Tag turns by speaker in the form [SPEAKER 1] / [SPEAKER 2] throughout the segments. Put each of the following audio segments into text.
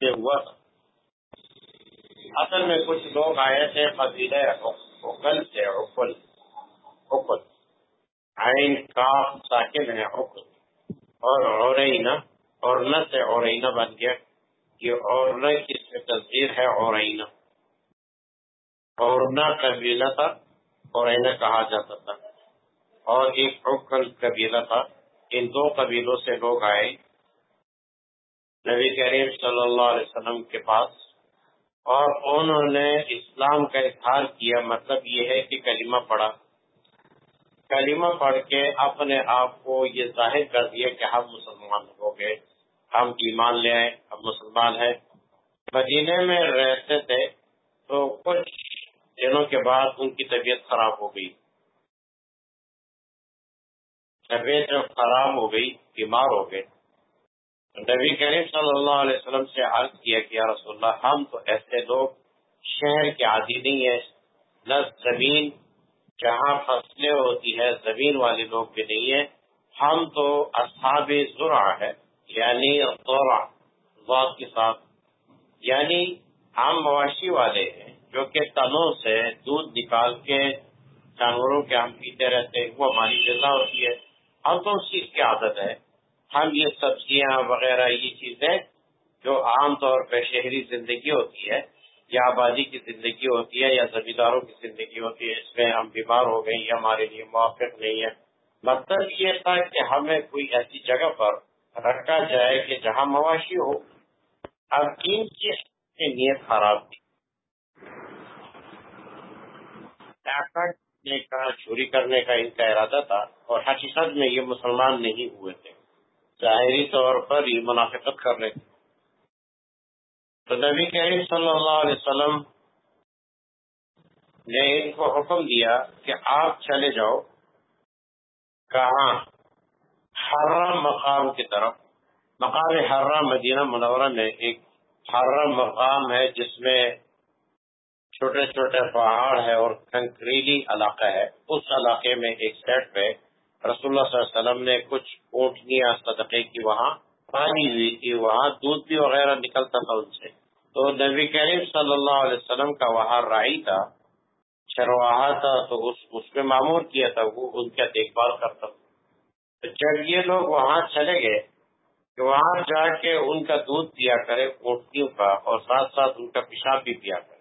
[SPEAKER 1] سے ہوا۔ اصل میں کچھ لوگ آئے تھے قبیلہ عقل سے عقل عقل۔ عین کاف ساکن ہے عقل۔ اور عورینا اور نہ سے عورینا بن گیا۔ یہ اور کی تصویر ہے عورینا اور نہ قبیلہ تھا عورینا کہا جاتا تھا۔ اور ایک عقل قبیلہ تھا۔ ان دو قبیلوں سے لوگ آئے۔ نبی کریم صلی اللہ علیہ وسلم کے پاس، اور انہوں نے اسلام کا اظہار کیا۔ مطلب یہ ہے کہ کلمہ پڑھا۔ کلمہ پڑھ کے اپنے آپ کو یہ ظاہر کر دیا کہ ہم مسلمان ہو گئے، ہم ایمان لے آئے، ہم مسلمان ہیں۔ مدینے میں رہتے تھے تو کچھ دنوں کے بعد ان کی طبیعت خراب ہو گئی۔ طبیعت جب خراب ہو گئی، بیمار ہو گئے۔ نبی کریم صلی اللہ علیہ وسلم سے عرض کیا کہ یا رسول اللہ، ہم تو ایسے لوگ شہر کے عادی نہیں ہیں، نہ زمین جہاں فصلیں ہوتی ہے زمین والے لوگ بھی نہیں ہیں۔ ہم تو اصحاب ذرا ہے یعنی کے ساتھ۔ یعنی ہم مواشی والے ہیں، جو کہ تنوں سے دودھ نکال کے جانوروں کے ہم پیتے رہتے ہیں، وہ ہماری غذا ہوتی ہے۔ ہم تو اس چیز کی عادت ہے ہم یہ سبزیاں وغیرہ یہ چیزیں جو عام طور پہ شہری زندگی ہوتی ہے، یا آبادی کی زندگی ہوتی ہے، یا زمینداروں کی زندگی ہوتی ہے، اس میں ہم بیمار ہو گئے یہ ہمارے لیے موافق نہیں ہے۔ مطلب یہ تھا کہ ہمیں کوئی ایسی جگہ پر رکھا جائے کہ جہاں مواشی ہو۔ اب ان کی نیت خراب تھی۔ کا چوری کرنے کا ان کا ارادہ تھا اور حقیقت میں یہ مسلمان نہیں ہوئے تھے۔ ظاہری طور پر یہ منافقت کر رہے تھے۔ تو نبی کریم صلی اللہ علیہ وسلم نے ان کو حکم دیا کہ آپ چلے جاؤ۔ کہاں؟ حرام مقام کی طرف۔ مقام حرام مدینہ منورہ میں ایک حرام مقام ہے جس میں چھوٹے چھوٹے پہاڑ ہے اور کنکریلی علاقہ ہے۔ اس علاقے میں ایک سیٹ پہ رسول اللہ صلی اللہ علیہ وسلم نے کچھ اونٹنیاں، صدقے کی وہاں، پانی ہوئی تھی وہاں دودھ بھی وغیرہ نکلتا تھا ان سے۔ تو نبی کریم صلی اللہ علیہ وسلم کا وہاں رائی تھا، چرواہا تھا، تو اس اس میں معمور کیا تھا، وہ ان کا دیکھ بھال کرتا تھا۔ تو جب یہ لوگ وہاں چلے گئے کہ وہاں جا کے ان کا دودھ پیا کرے، اونٹنیوں کا، اور ساتھ ساتھ ان کا پیشاب بھی پیا کرے۔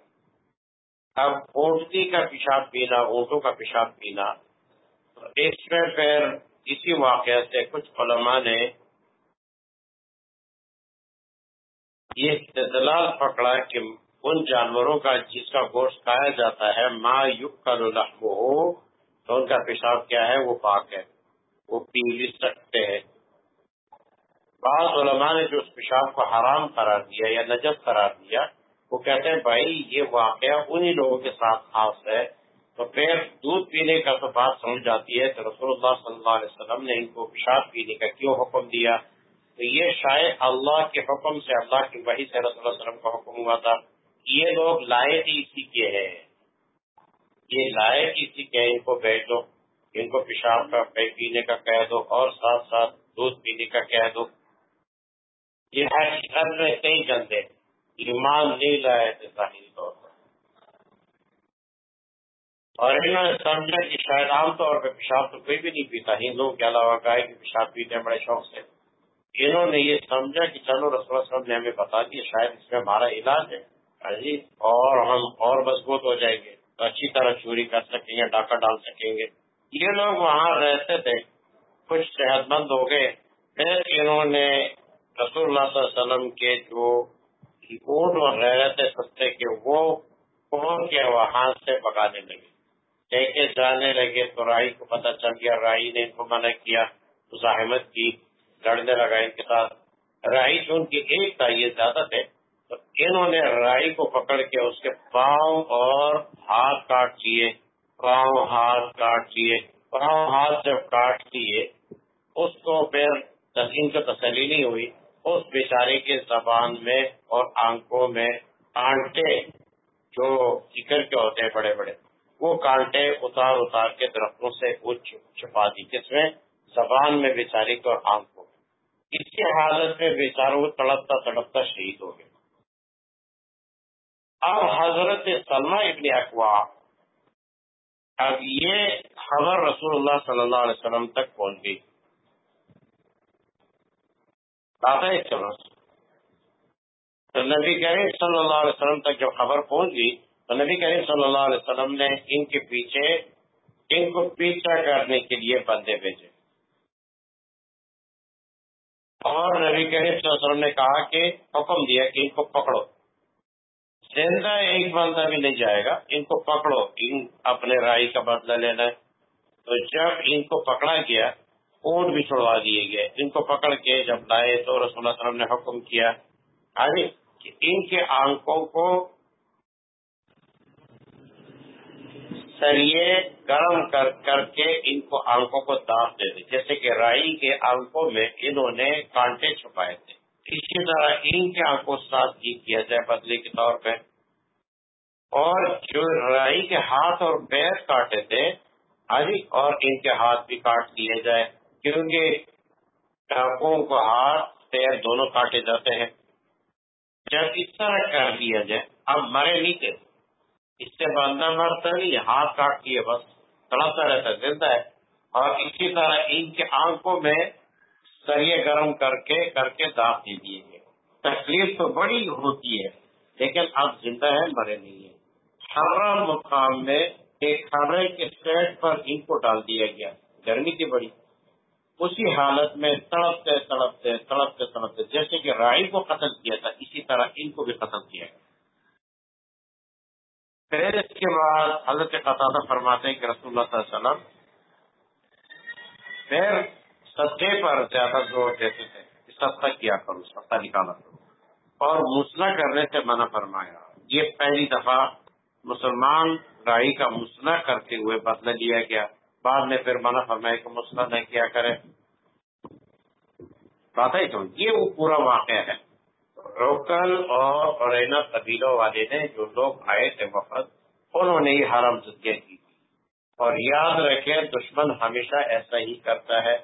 [SPEAKER 1] اب اونٹنی کا پیشاب پینا، اونٹوں کا پیشاب پینا اس میں پھر اسی واقعہ سے کچھ علماء نے یہ استدلال پکڑا کہ ان جانوروں کا جس کا گوشت کھایا جاتا ہے، ما یق کا ہو تو ان کا پیشاب کیا ہے؟ وہ پاک ہے، وہ پی بھی سکتے ہیں۔ بعض علماء نے جو اس پیشاب کو حرام قرار دیا یا نجب قرار دیا، وہ کہتے ہیں، بھائی، یہ واقعہ انہی لوگوں کے ساتھ خاص ہے تو پھر دودھ پینے کا تو بات سمجھ جاتی ہے کہ رسول اللہ صلی اللہ علیہ وسلم نے ان کو پیشاب پینے کا کیوں حکم دیا؟ تو یہ شاید اللہ کے حکم سے، اللہ کی وحی سے رسول اللہ علیہ وسلم کا حکم ہوا تھا۔ یہ لوگ لائے ہی اسی کے ہیں۔ یہ لائے اسی کے ان کو بیچ دو، ان کو پیشاب کا پینے کا کہہ دو اور ساتھ ساتھ دودھ پینے کا کہہ دو۔ یہ حقیقت میں کئی جلدے ایمان نہیں لائے تھے ظاہری طور پر۔ اور انہوں نے سمجھا کہ شاید عام طور پہ پیشاب تو کوئی بھی نہیں پیتا، ہندوؤں کے علاوہ گائے کے پیشاب پیتے ہیں، بڑے شوق سے۔ انہوں نے یہ سمجھا کہ چلو رسول صاحب نے ہمیں بتا دیا، شاید اس میں ہمارا علاج ہے۔ جی اور ہم اور مضبوط ہو جائیں گے، تو اچھی طرح چوری کر سکیں گے ڈاکہ ڈال سکیں گے۔ یہ لوگ وہاں رہتے تھے، کچھ صحت مند ہو گئے۔ پھر انہوں نے رسول اللہ صلی اللہ علیہ وسلم کے جو اونٹ وغیرہ تھے، سستے کے، وہ کون کے وہاں سے پکانے لگے۔ لے کے جانے لگے تو رائی کو پتہ چل گیا رائی نے ان کو منع کیا، مزاحمت کی لڑنے لگا ان کے ساتھ۔ رائی جو ان کی ایک تھا یہ زیادہ تھے، تو انہوں نے رائی کو پکڑ کے اس کے پاؤں اور ہاتھ کاٹ لیے پاؤں ہاتھ کاٹ لیے پاؤں ہاتھ جب کاٹ لیے اس کو پھر ان کو تسلی نہیں ہوئی۔ اس بیچارے کے زبان میں اور آنکھوں میں آنٹے جو چکر کے ہوتے ہیں، بڑے بڑے۔ وہ کانٹے اتار اتار کے درختوں سے چھپا دی، جس میں زبان میں بیچاری کو آنکھ ہو اس کی حالت میں بیچاروں کو تڑپتا تڑپتا شہید ہو گئے۔ اب حضرت سلمہ ابن اقوا، اب یہ خبر رسول اللہ صلی اللہ علیہ وسلم تک پہنچ گئی۔ چلو نبی کریم صلی اللہ علیہ وسلم تک جب خبر پہنچ گئی تو نبی کریم صلی اللہ علیہ وسلم نے ان کے پیچھے ان کو پیچھا کرنے کے لیے بندے بھیجے۔ اور نبی کریم صلی اللہ علیہ وسلم نے کہا کہ حکم دیا کہ ان کو پکڑو۔ زندہ ایک بندہ بھی نہیں جائے گا، ان کو پکڑو، ان اپنے رائی کا بدلہ لینا۔ ہے تو جب ان کو پکڑا گیا، اونٹ بھی چھڑوا دیے گئے۔ ان کو پکڑ کے جب لائے تو رسول اللہ علیہ وسلم نے حکم کیا۔ یعنی ان کے آنکھوں کو سریے گرم کر کر کے ان کو آنکھوں کو داغ دے دے۔ جیسے کہ رائی کے آنکھوں میں انہوں نے کانٹے چھپائے تھے۔ اسی طرح ان کے آنکھوں ساتھ کی کیا جائے بدلے کے طور پہ۔ اور جو رائی کے ہاتھ اور پیر کاٹے تھے ہری اور ان کے ہاتھ بھی کاٹ دیے جائے۔ کیونکہ آنکھوں کو ہاتھ، پیر دونوں کاٹے جاتے ہیں۔ جب اس طرح کر دیا جائے، اب مرے نہیں تھے۔ اس سے بندہ مرتا نہیں ہاتھ کاٹ دیے بس، تڑپتا رہتا زندہ ہے۔ اور اسی طرح ان کے آنکھوں میں سریے گرم کر کے کر کے داغ دے دیے گئے۔ تکلیف تو بڑی ہوتی ہے، لیکن اب زندہ ہے مرے نہیں ہے ہر مقام میں ایک خبرے کے سیٹ پر ان کو ڈال دیا گیا۔ گرمی تھی بڑی۔ اسی حالت میں تڑپتے تڑپتے تڑپتے تڑپتے، جیسے کہ رائی کو قتل کیا تھا، اسی طرح ان کو بھی قتل کیا۔ گیا پھر اس کے بعد حضرت قطع فرماتے ہیں کہ رسول اللہ صلی اللہ علیہ وسلم پھر سطح پر زیادہ زور دیتے تھے کہ سستا کیا کرو سستا نکالا کرو اور مسئلہ کرنے سے منع فرمایا۔ یہ پہلی دفعہ مسلمان رائی کا مسئلہ کرتے ہوئے بدلہ لیا گیا۔ بعد میں پھر منع فرمائے کہ مسئلہ نہ کیا کرے۔ بات ہے تو یہ وہ پورا واقعہ ہے۔ روکل اور رینا قبیلوں والے نے جو لوگ آئے تھے وفد، انہوں نے یہ حرم زدگیاں کی اور یاد رکھے دشمن ہمیشہ ایسا ہی کرتا ہے۔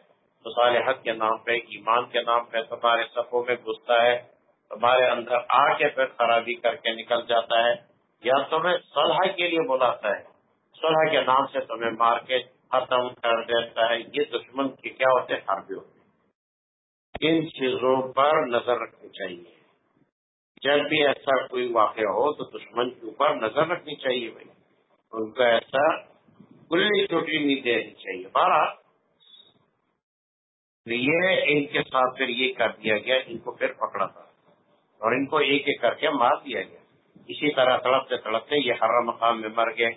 [SPEAKER 1] مصالحت کے نام پہ، ایمان کے نام پہ تمہارے صفوں میں گھستا ہے۔ تمہارے اندر آ کے پھر خرابی کر کے نکل جاتا ہے۔ یا تمہیں صلح کے لیے بلاتا ہے۔ صلح کے نام سے تمہیں مار کے ختم کر دیتا ہے۔ یہ دشمن کے کیا ہوتے ہیں؟ حربی ہوتے ان چیزوں پر نظر رکھنی چاہیے۔ جب بھی ایسا کوئی واقعہ ہو تو دشمن کے اوپر نظر رکھنی چاہیے بھائی۔ ان کو ایسا کلی چھوٹی نہیں دینی چاہیے۔ بارہ یہ ان کے ساتھ پھر یہ کر دیا گیا، ان کو پھر پکڑا تھا۔ اور ان کو ایک ایک کر کے مار دیا گیا۔ اسی طرح تڑپتے تڑپتے یہ ہر مقام میں مر گئے۔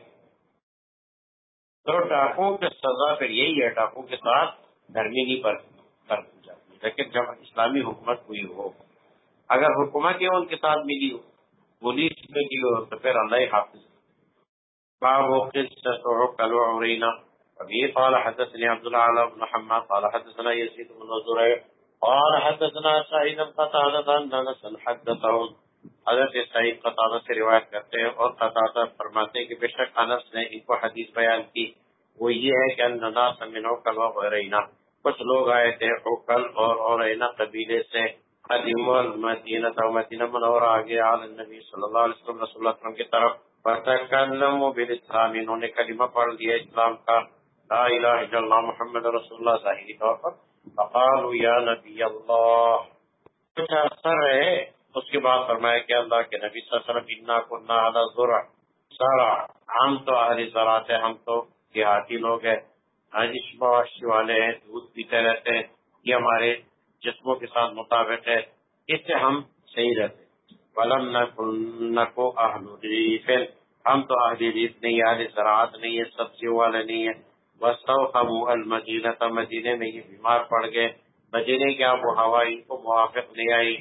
[SPEAKER 1] تو ڈاکو کی سزا پھر یہی ہے ڈاکو کے ساتھ گرمی نہیں پر جاتی۔ لیکن جب اسلامی حکومت ہوئی ہو اگر حکومت ان کے ساتھ ملی ہو، پولیس ملی ہو، تو پھر اللہ حافظ باب ابھی قال حدثني عبد الله بن محمد قال حدثنا يزيد بن زريع قال حدثنا سعيد بن قتادة أن أنس حدثهم حضرت سعید قطع سے روایت کرتے ہیں، اور قطع فرماتے ہیں کہ بے شک انس نے ان کو حدیث بیان کی۔ وہ یہ ہے کہ اننا سمنو کل وغیرہ کچھ لوگ آئے تھے اوکل اور اورینا قبیلے سے۔ قدیم المدینہ تو مدینہ منور آگے آل نبی صلی اللہ علیہ وسلم رسول اللہ وسلم کی طرف فتکلموا بالاسلام، انہوں نے کلمہ پڑھ لیا اسلام کا۔ لا الہ الا اللہ محمد رسول اللہ، ظاہری طور پر۔ فقالوا یا نبی اللہ۔ کچھ اثر ہے اس کے بعد فرمایا کہ اللہ کے نبی صلی اللہ علیہ وسلم کننا علی ذرع سارا، ہم تو اہل زراعت ہیں ہم تو دیہاتی لوگ ہیں۔ ہاں جی معاشی والے ہیں، دودھ پیتے رہتے ہیں۔ یہ ہمارے جسموں کے ساتھ مطابق ہے، اس سے ہم صحیح رہتے ولم نہ کو اہل ہم تو اہل ریت نہیں اہل زراعت نہیں ہے سبزیوں والے نہیں ہے بس ہم المدینہ تھا مدینے میں یہ بیمار پڑ گئے۔ مدینے کی آب و ہوا ان کو موافق نہیں آئی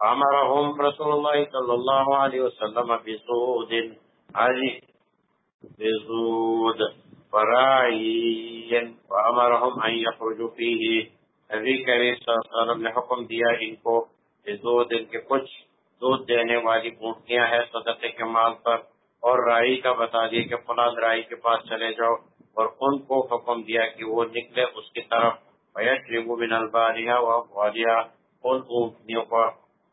[SPEAKER 1] امرهم رسول الله صلى الله عليه وسلم بزود علي بزود فرائي وامرهم ان يخرجوا فيه۔ نبی کریم صلی اللہ علیہ وسلم نے حکم دیا ان کو دو دن کے کچھ دودھ دینے والی بوٹیاں ہیں صدقے کے مال پر اور رائی کا بتا دیا کہ فلاد رائی کے پاس چلے جاؤ اور ان کو حکم دیا کہ وہ نکلے اس کی طرف۔ بیٹھ ریبو بن الباریہ و ان اونٹنیوں پر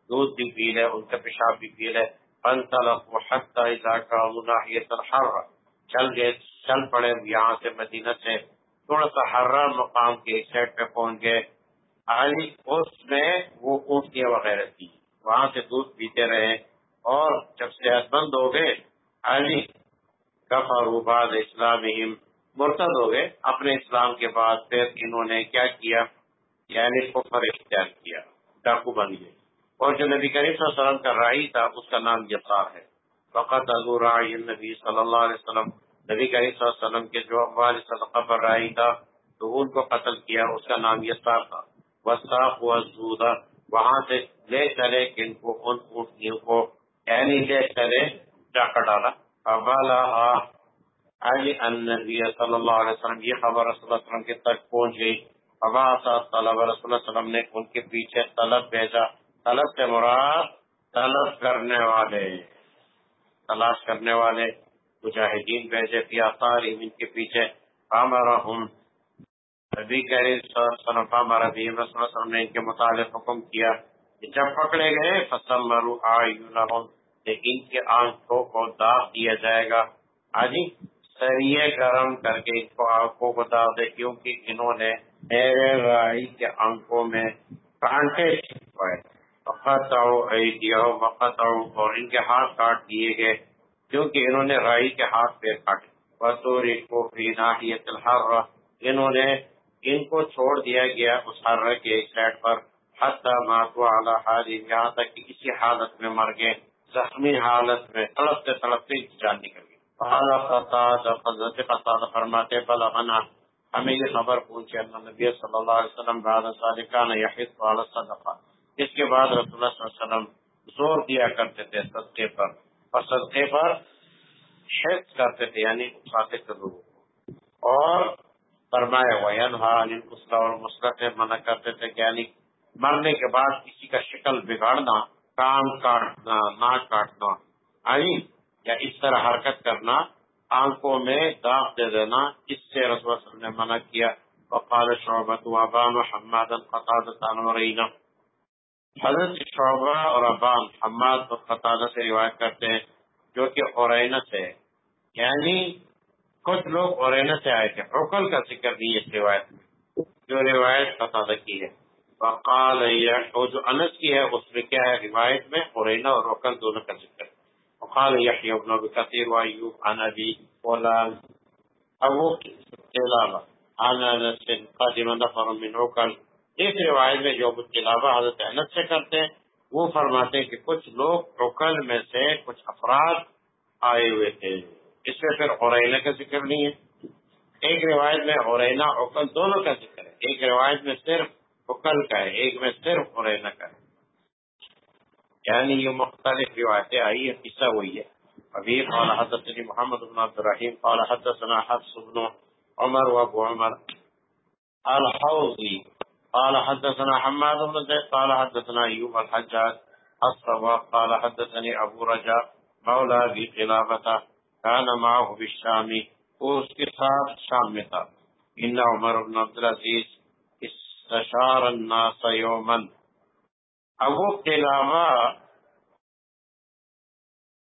[SPEAKER 1] دودھ بھی پی لے، ان کا پیشاب بھی پی لے۔ فانطلقوا حتى اذا كانوا ناحيه الحر چل گئے، چل پڑے، یہاں سے مدینہ سے تھوڑا سا ہررا مقام کے ایک سائڈ پہ پہنچ گئے۔ آئی اس میں وہ اونٹیاں وغیرہ تھی وہاں سے دودھ پیتے رہے اور جب صحت مند ہو گئے، علی کفر بعد اسلام مرتد ہو گئے۔ اپنے اسلام کے بعد پھر انہوں نے کیا کیا؟ یعنی کفر اختیار کیا۔ ڈاکو بن گئے۔ اور جو نبی کریم صلی اللہ علیہ وسلم کا رائی تھا، اس کا نام یسار ہے۔ فقط حضور نبی صلی اللہ علیہ وسلم نبی کریم صلی اللہ علیہ وسلم کے جو اقبال صدقہ پر رائی تھا، تو ان کو قتل کیا، اس کا نام یسار تھا۔ وساخ وزودہ وہاں سے لے چلے کن کو، ان اونٹنیوں کو یعنی لے چلے جا کر ڈالا۔ ابالا علی النبی صلی اللہ علیہ وسلم، یہ خبر رسول اللہ علیہ وسلم کے تک پہنچ گئی۔ ابا طلب، رسول اللہ علیہ وسلم نے ان کے پیچھے طلب بھیجا۔ طلب سے مراد طلب کرنے والے، تلاش کرنے والے۔ مجاہدین بھیجے پیا تعلیم ان کے پیچھے ہمارا ہم نبی کریم صلی ہمارا بھی وسلم نے ان کے متعلق حکم کیا کہ جب پکڑے گئے فصل مرو ان کے آنکھوں کو داغ دیا جائے گا۔ آجی سریے گرم کر کے ان کو آنکھوں کو داغ دے، کیونکہ انہوں نے میرے رائی کے آنکھوں میں کانٹے چھپائے۔ وقت آؤ اور ان کے ہاتھ کاٹ دیے گئے۔ کیونکہ انہوں نے رائی کے ہاتھ پیر کاٹے بطور کو انہوں نے ان کو چھوڑ دیا گیا اس ہر کے ایک سائڈ پر۔ حتی ماتو علی حالی یہاں تک کہ اسی حالت میں مر گئے۔ زخمی حالت میں تڑپتے تڑپتے جان نکل گئی حضرت قطاد فرماتے بلا بنا ہمیں یہ خبر پہنچی اللہ نبی صلی اللہ علیہ وسلم بعد صادقان یحید والا صدقہ اس کے بعد رسول اللہ صلی اللہ علیہ وسلم زور دیا کرتے تھے صدقے پر۔ اور صدقے پر حفظ کرتے تھے یعنی اٹھاتے تھے لوگوں کو۔ اور فرمایا ہوا اور مسلط منع کرتے تھے کہ یعنی مرنے کے بعد کسی کا شکل بگاڑنا، کام کاٹنا ناک کاٹنا آئی یا اس طرح حرکت کرنا، آنکھوں میں داغ دے دینا، اس سے رسول صلی اللہ علیہ وسلم نے منع کیا۔ وقال شعبت وابان و حماد رینا حضرت شعبہ اور ابان حماد و قطادہ سے روایت کرتے ہیں، جو کہ اورینا سے یعنی کچھ لوگ اورینا سے آئے تھے۔ عقل کا ذکر نہیں اس روایت میں، جو روایت قطادہ کی ہے۔ وقال جو انس کی ہے، اس میں کیا ہے؟ روایت میں اورینا اور عقل دونوں کا ذکر ہے۔ وقال يحيى بن ابي كثير وايوب عن ابي فلان ابو علاوہ عن انس قدم نفر من عقل۔ ایک روایت میں جو ابو حضرت انس سے کرتے ہیں، وہ فرماتے ہیں کہ کچھ لوگ عقل میں سے کچھ افراد آئے ہوئے تھے۔ اس میں پھر اورینا کا ذکر نہیں ہے۔ ایک روایت میں اورینا عقل دونوں کا ذکر ہے۔ ایک روایت میں صرف عقل کا ہے، ایک میں صرف اورینا کا ہے۔ یعنی یہ مختلف روایتیں آئی ہے قصہ وہی ہے۔ ابھی قال حدثني محمد بن عبد الرحيم قال حدثنا حفص بن عمر وابو عمر۔ الحوضي قال حدثنا حماد بن زيد، قال حدثنا ايوب الحجاج الصوا قال حدثني ابو رجاء مولى ابي قلابه كان معه بالشام اس کے ساتھ شام میں تھا۔ ان عمر بن عبد العزيز استشار الناس يوما۔ ابو قلابہ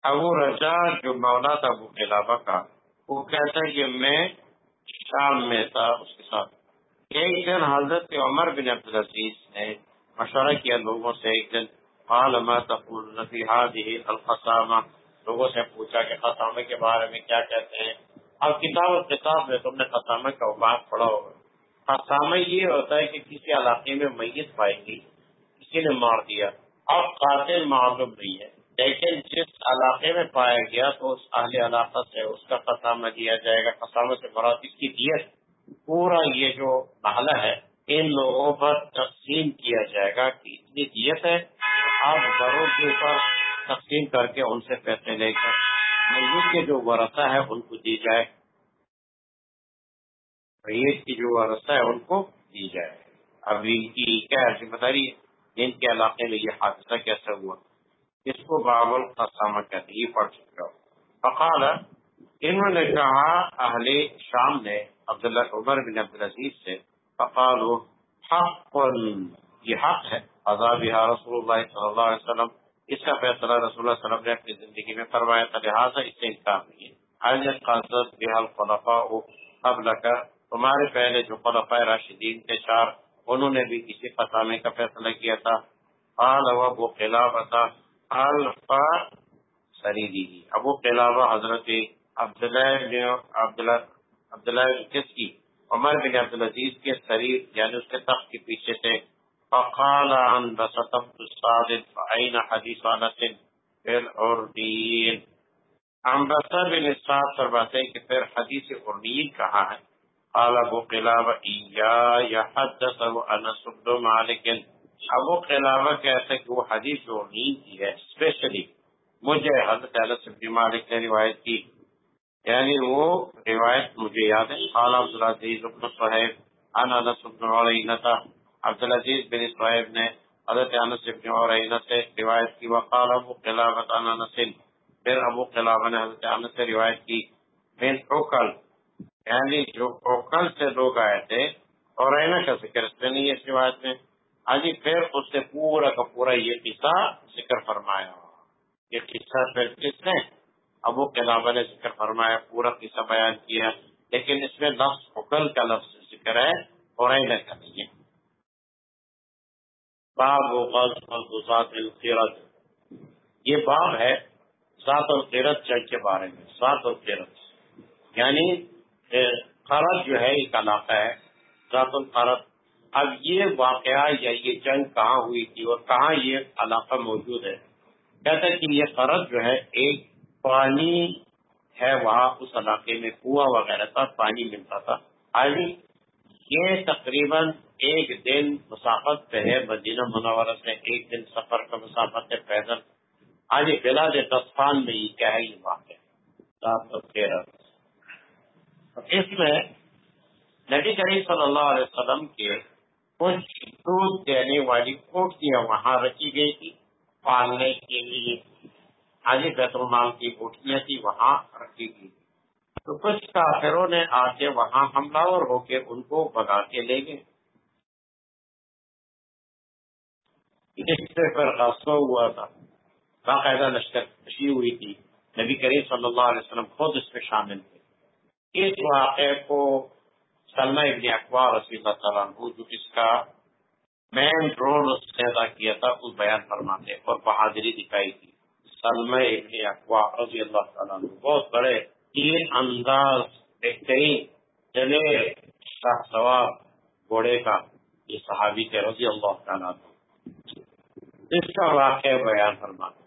[SPEAKER 1] ابو رجا جو مولا تھا ابو قلابہ کا، وہ کہتا ہے کہ میں شام میں تھا، اس کے ساتھ۔ ایک دن حضرت عمر بن عبد العزیز نے مشورہ کیا لوگوں سے، ایک دن عالما تقول هذه القسامہ لوگوں سے پوچھا کہ قسامہ کے بارے میں کیا کہتے ہیں؟ اب کتاب و کتاب میں تم نے قسامہ کا بات پڑھا ہوگا۔ قسامہ یہ ہوتا ہے کہ کسی علاقے میں میت پائے گی کسی نے مار دیا۔ اب قاتل معلوم نہیں ہے، لیکن جس علاقے میں پایا گیا تو اس اہل علاقہ سے اس کا قسامہ دیا جائے گا۔ قسامہ سے مراد اس کی دیت پورا یہ جو محلہ ہے، ان لوگوں پر تقسیم کیا جائے گا کہ اتنی دیت ہے، آپ گھروں کے اوپر تقسیم کر کے ان سے پیسے لے کر مسجد کے جو ورثہ ہے، ان کو دی جائے۔ ریت کی جو ورثہ ہے، ان کو دی جائے۔ ابھی کی کیا ذمہ داری ہے؟ ان کے علاقے میں یہ حادثہ کیسے ہوا؟ اس کو بابل قسامہ کہتے یہ پڑھ چکا فقال انہوں نے کہا، اہل شام نے عبداللہ عمر بن عبدالعزیز سے فقال حق یہ حق ہے عذاب رسول اللہ صلی اللہ علیہ وسلم، اس کا فیصلہ رسول اللہ صلی اللہ علیہ وسلم نے اپنی زندگی میں فرمایا تھا، لہٰذا اس سے انکار نہیں ہے۔ حضرت قاصد بحال خلفاء قبل کا تمہارے پہلے جو خلفاء راشدین تھے چار، انہوں نے بھی کسی فسامے کا فیصلہ کیا تھا۔ قال ابو قلابہ الفا سریدی۔ ابو قلابہ حضرت عبداللہ عبداللہ عبداللہ کس کی عمر بن عبدالعزیز کے شریف یعنی اس کے تخت کے پیچھے سے فقال عن بسطم الصادق فعین حدیث آنس فی الاردین انبسا بن سعد فرماتے ہیں کہ پھر حدیث اردین کہا ہے؟ قال ابو قلابہ ایا یحدث انس بن مالک۔ ابو قلابہ کہتے ہیں کہ وہ حدیث اردین کی ہے اسپیشلی مجھے حضرت انس بن مالک نے روایت کی۔ یعنی وہ روایت مجھے یاد ہے۔ قال عبدالعزیز بن صہیب ان انس بن عرینہ عبدالعزیز بن صہیب نے حضرت انس بن عرینہ سے روایت کی، وقال ابو قلابہ ان انس، پھر ابو قلابہ نے حضرت انس سے روایت کی، من اوکل یعنی جو اوکل سے لوگ آئے تھے، عرینہ کا ذکر اس نہیں ہے اس روایت میں۔ حاجی پھر اس سے پورا کا پورا یہ قصہ ذکر فرمایا۔ یہ قصہ پھر کس نے ابو قلابہ نے ذکر فرمایا، پورا قصہ بیان کیا لیکن اس میں لفظ حکل کا لفظ ذکر ہے اور کا نہیں ہے۔ باب ذات یہ باب ہے ذات القرت جنگ کے بارے میں، ذات القرت یعنی قرض جو ہے، ایک علاقہ ہے، ذات القرت اب یہ واقعہ یا یہ جنگ کہاں ہوئی تھی اور کہاں یہ علاقہ موجود ہے؟ کہتے کہ یہ قرض جو ہے، ایک پانی ہے وہاں اس علاقے میں، کنواں وغیرہ تھا، پانی ملتا تھا۔ آئی یہ تقریباً ایک دن مسافت پہ ہے، مدینہ منورہ سے ایک دن سفر کا مسافت ہے پیدل۔ آج بلاد دستان میں یہ کیا ہے، یہ واقع اس میں نبی کریم صلی اللہ علیہ وسلم کے کچھ دودھ دینے والی کوٹیاں وہاں رکھی گئی تھی پالنے کے لیے حاجی بیت المال کی کوٹیاں تھی، وہاں رکھی گئی۔ تو کچھ کافروں نے آ کے وہاں حملہ اور ہو کے ان کو بگا کے لے گئے۔ اس سے ہوا تھا۔ باقاعدہ لشکر کشی ہوئی تھی۔ نبی کریم صلی اللہ علیہ وسلم خود اس میں شامل تھے۔ اس واقعے کو سلمہ ابن اخبار رسی اللہ تعالیٰ جو اس کا مین رول اس نے ادا کیا تھا، اس بیان فرماتے اور بہادری دکھائی تھی۔ سلمہ ابن اخبار رضی اللہ تعالیٰ عنہ، بہت بڑے، تین انداز بہترین چلے شاہ سوار گھوڑے کا، یہ صحابی کے رضی اللہ تعالیٰ عنہ۔ اس کا واقعہ بیان فرماتے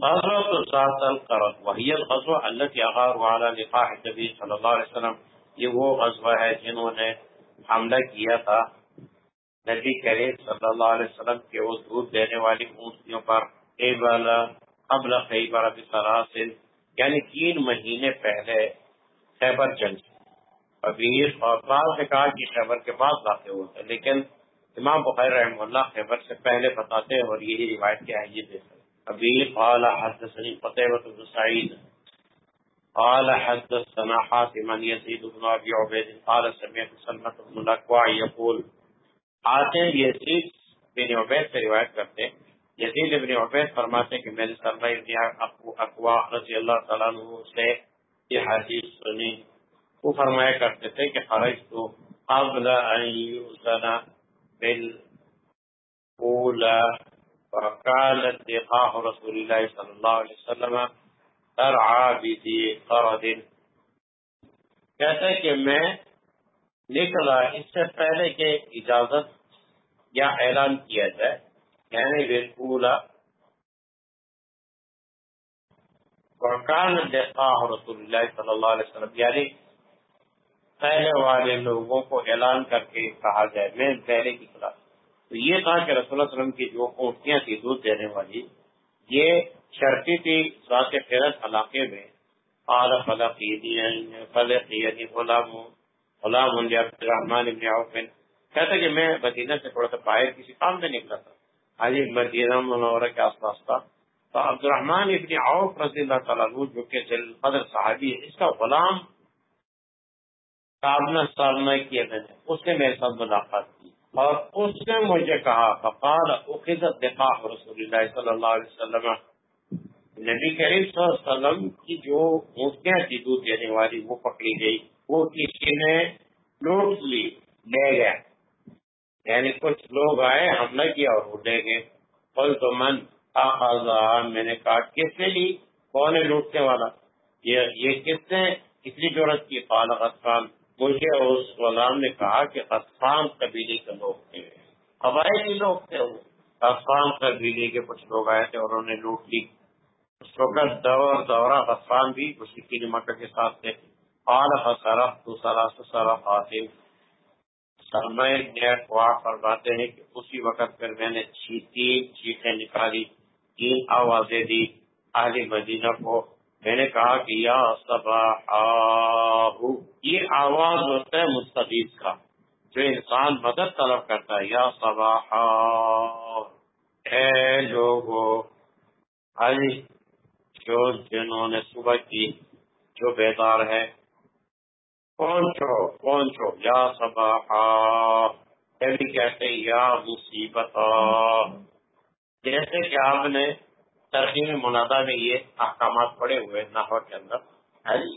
[SPEAKER 1] غزوة ذات القرد وهي الغزوة التي أغاروا على لقاح النبي صلی اللہ علیہ وسلم، یہ وہ غزوہ ہے جنہوں نے حملہ کیا تھا۔ نبی کریم صلی اللہ علیہ وسلم کے اس دودھ دینے والی اونٹیوں پر قبل خیبر ابی سلاسل یعنی تین مہینے پہلے خیبر جنگ۔ ابھی اور بعض نے کہا کہ خیبر کے بعد واقع ہوا تھا لیکن امام بخیر رحم اللہ خیبر سے پہلے بتاتے ہیں اور یہی روایت کیا ہے یہ دیتے ابي قال، حدثني قتيبة بن سعيد قال حدثنا حاتم يزيد بن ابي عبيد قال سمعت سلمة بن الاكوع يقول حاتم يزيد بن عبيد سے روایت کرتے یزید ابن عبید فرماتے کہ میں نے سلمہ ابن اقوا رضی اللہ تعالیٰ عنہ سے یہ حدیث سنی۔ وہ فرمایا کرتے تھے کہ خرج تو قبل ان یوزن بالاولى وكانت لقاء رسول الله صلى الله عليه وسلم۔ ترعى بذي قرد کہتے ہیں کہ میں نکلا اس سے پہلے کہ اجازت یا اعلان کیا جائے یعنی بالکل وکان لقاء رسول اللہ صلی اللہ علیہ وسلم. یعنی پہلے والے لوگوں کو اعلان کر کے کہا جائے، میں پہلے کی طرح. تو یہ کہا کہ رسول اللہ علیہ وسلم کی جو اونٹیاں تھی دودھ دینے والی، یہ شرطی تھی ذات فیرت علاقے میں، قال فلقینی فلقینی یعنی غلام غلام عبد الرحمان ابن عوف۔ کہتا کہ میں مدینہ سے تھوڑا سا باہر کسی کام میں نکلا تھا۔ آج مدینہ منورہ کے آس پاس تھا۔ تو عبد الرحمان ابن عوف رضی اللہ تعالیٰ عنہ، جو کہ قدر صحابی ہے، اس کا غلام کابنا سامنا کیا میں نے اس نے میرے ساتھ ملاقات کی۔ اور اس نے مجھے کہا، فقال اخذت دفاع رسول اللہ صلی اللہ علیہ وسلم۔ نبی کریم صلی اللہ علیہ وسلم کی جو مورتیاں تھی دودھ دینے والی، وہ پکڑی گئی۔ وہ کسی نے لوٹ لی لے گیا یعنی کچھ لوگ آئے، حملہ کیا اور وہ لے گئے۔ پل تو من میں نے کہا، کس نے لی؟ کون ہے لوٹنے والا؟ یہ کس نے؟ اتنی ضرورت کی؟ پال غطفان مجھے اس غلام نے کہا کہ غطفان قبیلے کے لوگ تھے۔ قبائلی لوگ تھے وہ۔ غطفان قبیلے کے کچھ لوگ آئے تھے اور انہوں نے لوٹ لی۔ اس دور دورہ غطفان بھی اسی کی مکہ کے ساتھ تھے پال فصرف تو سراس سرف آتے سرمایہ فرماتے ہیں کہ اسی وقت پھر میں نے تین چیخیں نکالی تین آوازیں دی اہل مدینہ کو میں نے کہا کہ یا یہ آواز ہوتا ہے مستقیب کا جو انسان مدد طلب کرتا ہے یا صباح اے لوگو علی جو جنہوں نے صبح کی جو بیدار ہے، پہنچو پہنچو، یا صباح کہتے یا مصیبت جیسے کہ آپ نے ترقی منادا میں یہ احکامات پڑے ہوئے نحو کے اندر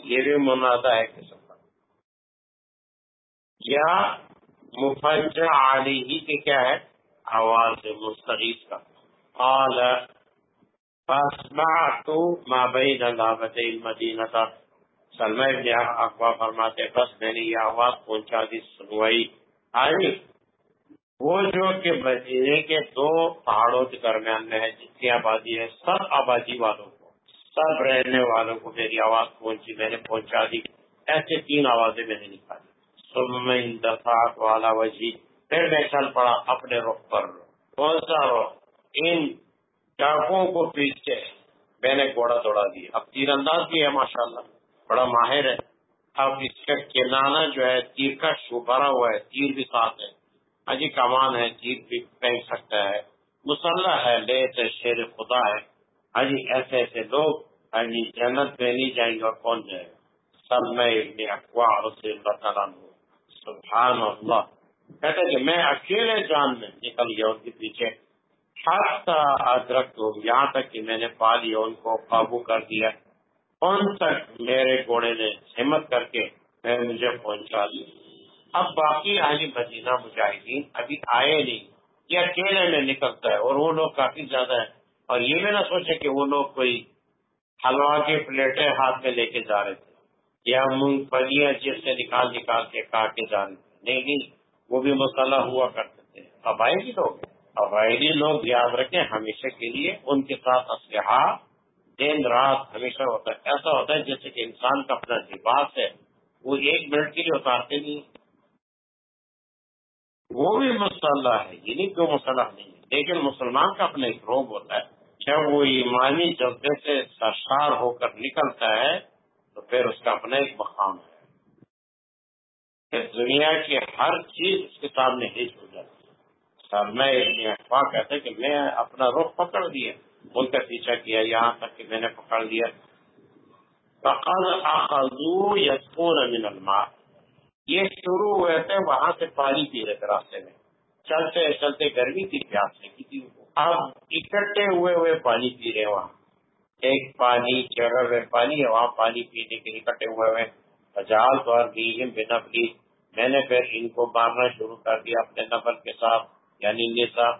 [SPEAKER 1] یہ بھی منادا ہے قسم کا یا مفجع علی ہی کے کیا ہے؟ آواز مستقیز کا۔ قال فاسمعت ما بین لابت المدینہ کا سلمہ ابن اقوا فرماتے بس میں نے یہ آواز پہنچا دی، سنوائی۔ آئی، وہ جو کہ مدینے کے دو پہاڑوں کے درمیان میں ہے، جس کی آبادی ہے، سب آبادی والوں کو، سب رہنے والوں کو میری آواز پہنچی، میں نے پہنچا دی۔ ایسے تین آوازیں میں نے نکالی۔ دفاع والا وجی پھر میں چل پڑا اپنے رخ پر۔ کون سا رخ؟ ان ڈاکوں کو پیچھے میں نے گھوڑا دوڑا دیا۔ اب تیر انداز بھی ہے ماشاء اللہ بڑا ماہر ہے۔ اب اس کا کنانا جو ہے، تیر کا شوبارا ہوا ہے۔ تیر بھی ساتھ ہے۔ اجی کمان ہے۔ جیت بھی پھینک سکتا ہے۔ مسلح ہے لے شیر خدا ہے۔ اجی ایسے ایسے لوگ۔ اجی جنت میں نہیں جائیں گے اور کون جائے گا؟ سب میں ابن اخبار سے اللہ تعالیٰ سبحان اللہ۔ کہتے کہ میں اکیلے جان میں نکل گیا ان کے پیچھے ادرک یہاں تک کہ میں نے پا لیا ان کو قابو کر دیا. ان تک میرے گھوڑے نے ہمت کر کے میں مجھے پہنچا دیا. اب باقی اہلی مدینہ مجاہدین ابھی آئے نہیں. یہ اکیلے میں نکلتا ہے اور وہ لوگ کافی زیادہ ہیں. اور یہ بھی نہ سوچے کہ وہ لوگ کوئی حلوا کی پلیٹیں ہاتھ میں لے کے جا رہے تھے یا مونگ پھلیاں جس سے نکال نکال کے کاٹ کے جا رہے تھے. نہیں نہیں، وہ بھی مسئلہ ہوا کرتے تھے. قبائلی لوگ قبائلی لوگ یاد رکھیں، ہمیشہ کے لیے ان کے ساتھ اسلحہ، دن رات ہمیشہ ہوتا ہے۔ ایسا ہوتا ہے جیسے کہ انسان کا اپنا لباس ہے، وہ ایک منٹ کے لیے اتارتے نہیں۔ وہ بھی مسئلہ ہے، یہ نہیں کوئی مسئلہ نہیں ہے، لیکن مسلمان کا اپنا ایک روگ ہوتا ہے۔ جب وہ ایمانی جذبے سے سرشار ہو کر نکلتا ہے، تو پھر اس کا اپنا ایک مقام ہے۔ کہ دنیا کی ہر چیز اس کے سامنے ہٹ ہو جاتی ہے۔ میں افواہ کہتے کہ میں اپنا رخ پکڑ دیا۔ ان کا پیچھا کیا، یہاں تک کہ میں نے پکڑ لیا۔ من الماء۔ یہ شروع ہوئے تھے وہاں سے پانی پی رہے تھے راستے میں۔ چلتے چلتے گرمی کی پیاس لگی تھی۔ اب اکٹھے ہوئے ہوئے پانی پی رہے وہاں۔ ایک پانی جگہ ہوئے پانی ہے، وہاں پانی پینے کے اکٹھے ہوئے ہوئے۔ جال طور بھی بنا پلی میں نے پھر ان کو مارنا شروع کر دیا اپنے نفر کے ساتھ۔ یعنی نسا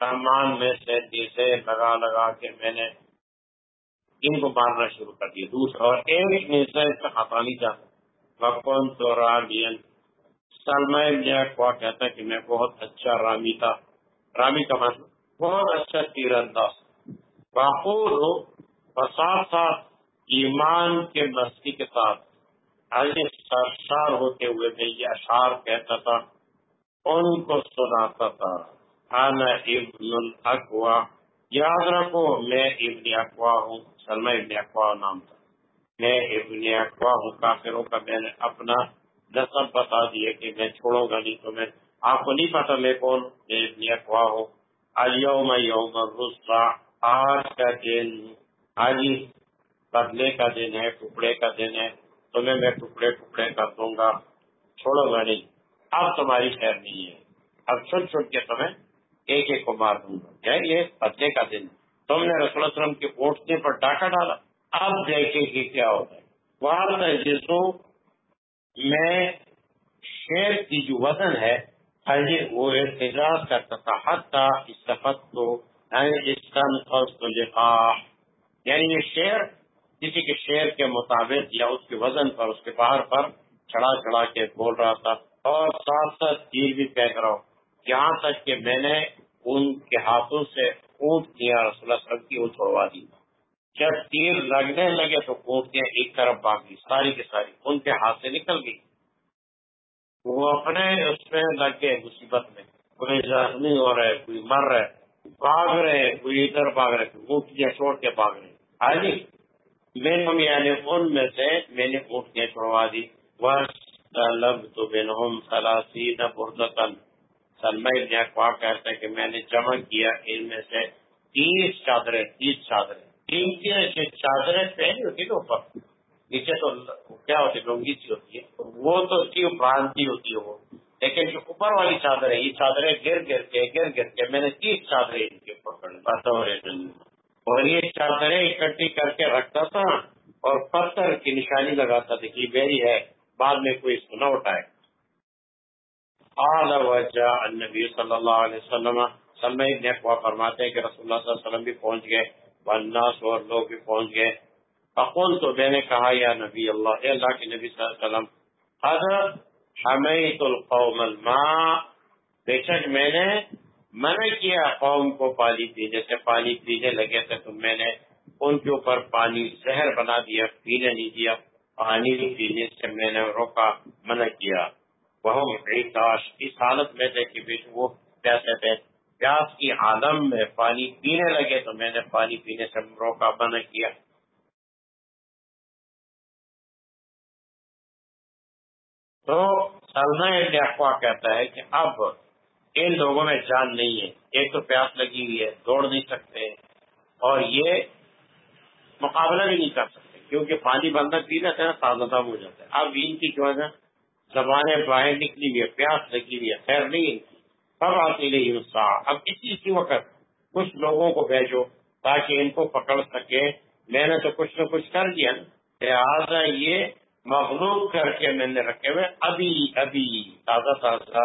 [SPEAKER 1] سامان میں سے نیسے لگا لگا کے میں نے ان کو مارنا شروع کر دیا۔ دوسرا اور ایک نیسا اس کا خطا نہیں جاتا وقن تو رامین۔ سلمہ جی کو کہتا کہ میں بہت اچھا رامی تھا۔ رامی کا مطلب بہت اچھا تیر انداز باخور ہو اور ساتھ ساتھ ایمان کے مستی کے ساتھ۔ سرشار ہوتے ہوئے میں یہ اشعار کہتا تھا۔ ان کو سناتا تھا انا ابن الاقوا یاد رکھو، میں ابن اقوا ہوں سلمہ ابن اقوا نام تھا۔ میں ابن اقوا ہوں، کافروں کا میں نے اپنا نصب بتا دیا کہ میں چھوڑوں گا نہیں، تو میں آپ کو نہیں پتا میں کون، میں ابن اقوا ہوں۔ اليوم یوم الرسا آج کا دن، آج بدلے کا دن ہے، ٹکڑے کا دن ہے، تمہیں میں ٹکڑے ٹکڑے کر دوں گا چھوڑو گا نہیں۔ اب تمہاری خیر نہیں ہے۔ اب چھوٹ چھوٹ کے تمہیں ایک ایک کو مار دوں گا۔ یہ پتے کا دن تم نے رسول اللہ وسلم کے پوٹنے پر ڈاکہ ڈالا۔ اب دیکھے کہ کیا ہوتا ہے۔ وہاں جسو میں شیر کی جو وزن ہے ہاں جی، وہ احتجاج کرتا تھا۔ حتیٰ اس سفت کو یعنی یہ شیر، کسی کے شیر کے مطابق یا اس کے وزن پر، اس کے پہاڑ پر چڑھا چڑھا کے بول رہا تھا۔ اور ساتھ ساتھ تیر بھی پھینک رہا ہوں یہاں تک کہ میں نے ان کے ہاتھوں سے اونٹ کیا رسول اللہ کی وہ چھوڑوا دی۔ جب تیر لگنے لگے تو اونٹیاں ایک طرف بھاگ ساری کی ساری، ان کے ہاتھ سے نکل گئی۔ وہ اپنے اس میں لگ گئے مصیبت میں، کوئی زخمی ہو رہے کوئی مر رہے بھاگ رہے کوئی ادھر بھاگ رہے اونٹیاں چھوڑ کے بھاگ رہے ہاں جی، میں یعنی ان میں سے میں نے اونٹیاں چھوڑوا دی۔ لب تو بینہم سلاسی نہ بردتن سلمہ ابن اقوا کہتا ہے کہ میں نے جمع کیا ان میں سے تیس چادریں تیس چادریں۔ تین چادریں پہنی ہوتی نا اوپر، نیچے تو کیا ہوتی لونگی سی ہوتی ہے وہ تو اس کی برانتی ہوتی ہے وہ۔ لیکن جو اوپر والی چادر ہے یہ چادریں گر گر کے، گر گر کے میں نے تیس چادریں ان کے اوپر اور یہ چادریں اکٹھی کر کے رکھتا تھا اور پتھر کی نشانی لگاتا تھا کہ میری ہے۔ بعد میں کوئی اس کو نہ اٹھائے۔ النبی صلی اللہ علیہ وسلم۔ سلم فرماتے ہیں کہ رسول اللہ صلی اللہ علیہ وسلم بھی پہنچ گئے، والناس اور لوگ بھی پہنچ گئے۔ اقول تو میں نے کہا، یا نبی اللہ، اے اللہ کے نبی صلی اللہ علیہ وسلم، حضرت حمیت القوم الماء۔ بے شک میں نے منع کیا، قوم کو پانی پینے سے پانی پینے لگے تھے، تو میں نے ان کے اوپر پانی زہر بنا دیا، پینے نہیں دیا۔ پانی پینے سے میں نے روکا، منع کیا۔ وہ اس حالت میں تھے کہ وہ پیسے تھے۔ پیاس کی عالم میں پانی پینے لگے تو میں نے پانی پینے سے روکا، منع کیا۔ تو سلنا افواہ کہتا ہے کہ اب ان لوگوں میں جان نہیں ہے۔ ایک تو پیاس لگی ہوئی ہے، دوڑ نہیں سکتے اور یہ مقابلہ بھی نہیں کر سکتے۔ کیونکہ پانی بندہ پی لیتے ہیں تازہ تازہ ہو جاتا ہے۔ اب ان کی جو ہے نا؟ زبانیں باہر نکلی ہوئی ہے پیاس لگی ہوئی ہے خیر نہیں سب آتی نہیں اب اسی اسی وقت کچھ لوگوں کو بھیجو تاکہ ان کو پکڑ سکے۔ میں نے تو کچھ نہ کچھ کر دیا نا۔ لہٰذا یہ مغلوب کر کے میں نے رکھے ہوئے۔ ابھی ابھی تازہ تازہ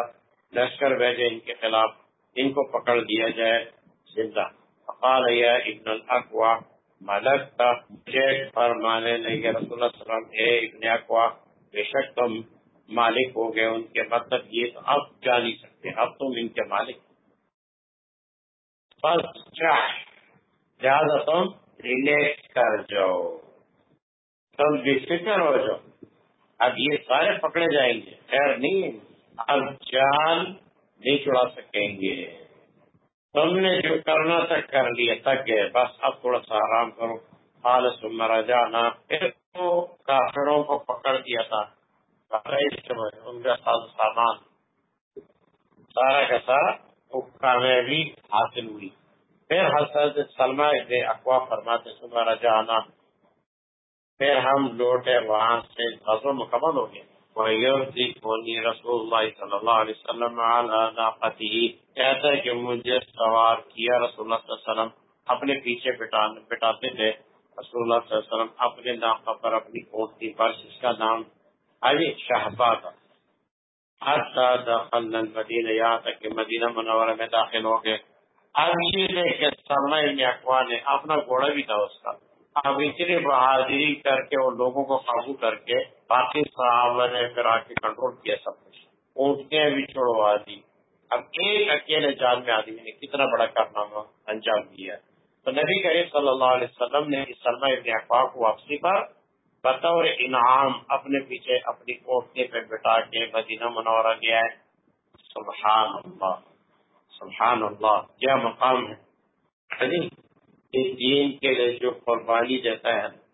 [SPEAKER 1] لشکر بھیجے ان کے خلاف۔ ان کو پکڑ دیا جائے۔ زندہ۔ فقال یا ابن الاقوا۔ ملک کا چیک فرمانے لگے رسول اللہ صلی اللہ علیہ وسلم اے ابن اقوا بے شک تم مالک ہو گئے، ان کے مطلب یہ تو اب جا نہیں سکتے، اب تم ان کے مالک بس لہٰذا تم ریلیکس کر جاؤ، تم بے فکر ہو جاؤ۔ اب یہ سارے پکڑے جائیں گے، خیر نہیں، اب جان نہیں چھڑا سکیں گے۔ تم نے جو کرنا تھا کر لیا تک گئے بس اب تھوڑا سا آرام کرو۔ حال مرا جانا پھر تو کافروں کو پکڑ دیا تھا۔ ان کا ساز سامان۔ سارا کا سارا کامیابی حاصل ہوئی۔ پھر حضرت سلمہ اقوا فرماتے سمارا جانا پھر ہم لوٹے وہاں سے مکمل ہو گئے رسول اللہ صلی اللہ علیہ وسلم على ناقته کہتا ہے کہ مجھے سوار کیا رسول اللہ صلی اللہ علیہ وسلم اپنے پیچھے پٹاتے تھے۔ رسول اللہ صلی اللہ علیہ وسلم اپنے ناقہ پر اپنی کوٹی پر جس کا نام علی شہبا تھا۔ حتی دخلنا المدینہ، یہاں تک کہ مدینہ منورہ میں داخل ہو گئے۔ اب یہ دیکھے سرمائے اقوا نے اپنا گھوڑا بھی تھا اس کا۔ اب اتنی بہادری کر کے اور لوگوں کو قابو کر کے باقی صحابہ نے پھر آ کے کنٹرول کیا سب کچھ۔ اونٹنے بھی چھوڑوا دی۔ اب ایک اکیلے جان میں آدمی نے کتنا بڑا کارنامہ انجام دیا۔ تو نبی کریم صلی اللہ علیہ وسلم نے اس سلمہ ابن احفاق کو واپسی پر بطور انعام اپنے پیچھے اپنی کوٹنے پہ بٹا کے مدینہ منورہ گیا ہے۔ سبحان اللہ سبحان اللہ، کیا مقام ہے؟ اس دین کے لیے جو قربانی دیتا ہے،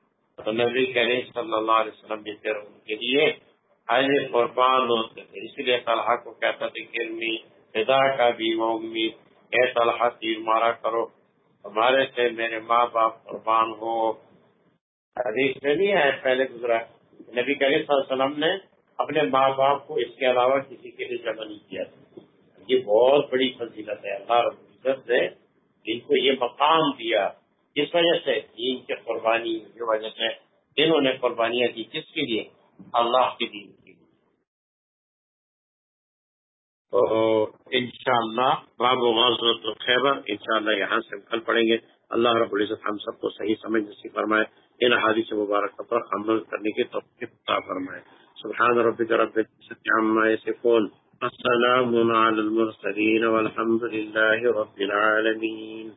[SPEAKER 1] تو نبی کریم صلی اللہ علیہ وسلم بھی پھر ان کے لیے آئے قربان ہوتے تھے۔ اس لیے طلحہ کو کہتا تھا کہ خدا کا بھی وہ امید۔ اے طلحہ، تیر مارا کرو۔ ہمارے سے میرے ماں باپ قربان ہو۔ حدیث میں نہیں ہے، پہلے گزرا۔ نبی کریم صلی اللہ علیہ وسلم نے اپنے ماں باپ کو اس کے علاوہ کسی کے لیے جمع نہیں کیا تھا۔ یہ بہت بڑی فضیلت ہے۔ اللہ رب العزت نے ان کو یہ مقام دیا اس وجہ سے دین کے قربانی کی وجہ سے انہوں نے قربانیاں دی، کس کے لیے؟ اللہ کے دین کے لیے۔ تو انشاءاللہ، باب غزوت خیبر انشاءاللہ یہاں سے ہم کل پڑھیں گے۔ اللہ رب العزت ہم سب کو صحیح سمجھ نصیب فرمائے، ان حادث مبارک پر عمل کرنے کی توفیق عطا فرمائے۔ سبحان ربك رب العزة عما يصفون السلام على المرسلين والحمد لله رب العالمين.